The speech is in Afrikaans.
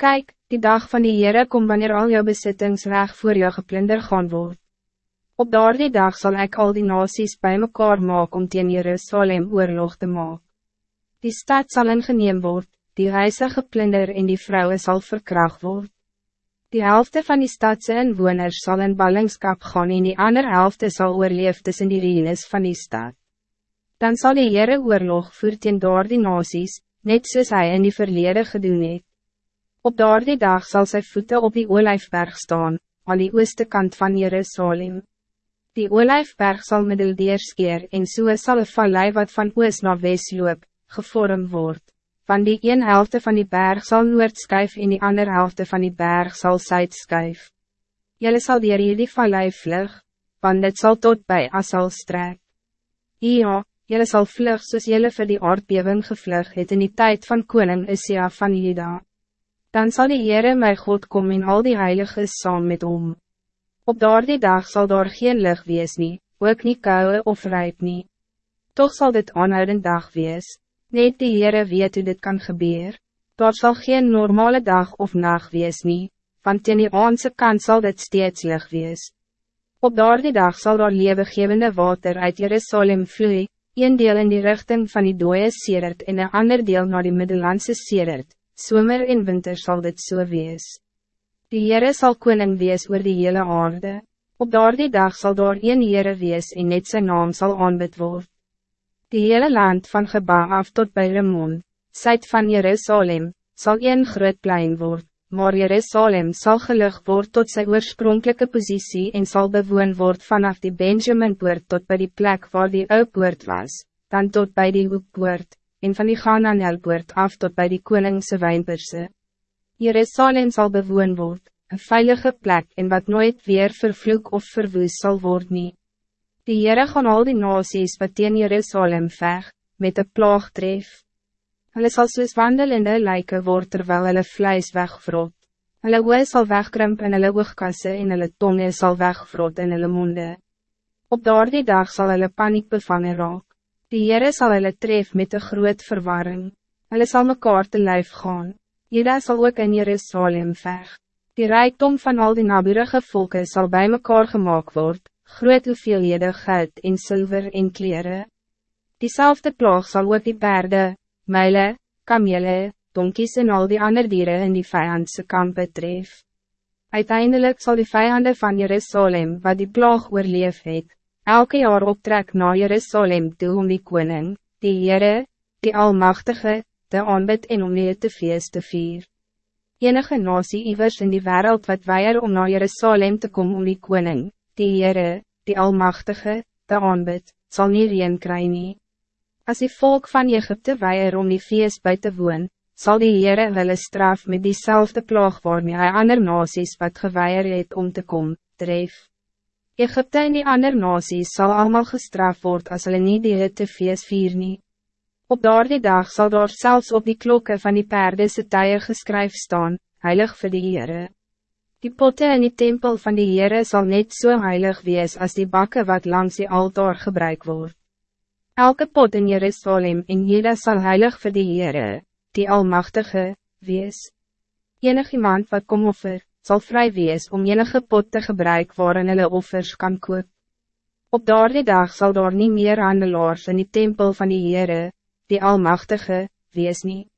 Kijk, die dag van die Heere kom wanneer al jouw bezittings weg voor jou geplunder gaan word. Op daardie dag zal ik al die nasies bij mekaar maak om teen Jerusalem oorlog te maak. Die stad zal ingeneem word, die huise geplunder en die vrouwen zal verkracht word. Die helft van die stadse inwoners zal in ballingskap gaan en die andere helft zal oorleef tussen die ruïnes van die stad. Dan zal die Heere oorlog voer teen daar die nasies, net soos hy in die verlede gedoen het. Op daardie dag zal zijn voeten op die olijfberg staan, aan die ooste kant van Jerusalem. Die olijfberg zal middeldeerskeer en so sal een vallei wat van oos na west loop, gevormd word. Van die een helft van die berg zal noord skuif en die ander helft van die berg zal zuid skuif. Jylle sal dier hierdie vallei vlug, want dit zal tot bij Asal strek. Ja, jylle sal vlug soos jylle vir die aardbewing gevlug het in die tijd van koning Isia van Juda dan zal die Heere my God kom en al die heiliges saam met om. Op daardie dag zal daar geen licht wees nie, ook nie kouwe of rijp nie. Toch zal dit aanhoudend dag wees, net die Heere weet hoe dit kan gebeuren. Daar zal geen normale dag of nacht wees nie, want in die aandse kant zal dit steeds licht wees. Op daardie dag zal daar levengevende water uit Jerusalem vloeien, een deel in die richting van die dooie Sedert en een ander deel naar die Middellandse Sedert Somer en winter zal dit so wees. Die Heere sal koning wees oor die hele aarde. Op daardie dag zal daar een Heere wees en net zijn naam zal aanbid word. Die hele land van Geba af tot bij Ramon, syd van Jerusalem, zal een groot plein word, maar Jerusalem zal gelug word tot zijn oorspronkelijke positie en zal bewoon word vanaf die Benjaminpoort tot bij die plek waar die Oupoort was, dan tot bij die Hoekpoort en van die Gananelpoort af tot bij die koningse wijnperse. Jerusalem zal bewoon word, een veilige plek en wat nooit weer vervloek of verwoes zal worden. nie. Die Heere gaan al die nasies wat teen Jerusalem veg, met een plaag tref. Hulle sal soos wandelende lijken word terwijl hulle vlijs wegvrot. Hulle oe sal wegkrimp in hulle oogkasse en hulle tonge sal wegvrot in hulle monde. Op daardie dag zal hulle paniek bevangen raak. Die Heere sal hulle tref met een groot verwarring. Hulle sal mekaar te lijf gaan. Jeda sal ook in Jerusalem veg. Die rijkdom van al die naburige volken zal bij mekaar gemaakt worden, groot hoeveelhede geld en zilver en kleren. Diezelfde plaag zal ook die paarden, muile, kamele, donkies en al die andere dieren in die vijandse kampen tref. Uiteindelijk zal die vijanden van Jerusalem, wat die plaag oorleef het, elke jaar optrek na Jerusalem toe om die koning, die Heere, die Almachtige, te aanbid en om die te feest te vier. Enige nasie iwers in die wereld wat weier om na Jerusalem te komen om die koning, die Heere, die Almachtige, te aanbid, sal nie reen kry nie. As die volk van Egypte weier om die feest bij te woon, zal die Heere hulle straf met diezelfde plaag waarmee hy ander nasies wat geweier het om te komen, tref. Egypte en die ander nasies zal allemaal gestraft worden als hulle nie die hitte feest vier nie. Op daardie dag zal daar zelfs op die klokken van die perdese tye geskryf staan, heilig vir die Heere. Die potte in die tempel van die Heere zal net zo so heilig wees als die bakken wat langs die altaar gebruik wordt. Elke pot in Jerusalem en Jeda zal heilig vir die Heere, die Almachtige, wees. Enig iemand wat kom offer, zal vrij wees om enige pot te gebruiken waarin hulle offers kan koop. Op daardie dag zal daar niet meer handelaars in die tempel van die Heere, die Almachtige, wees niet.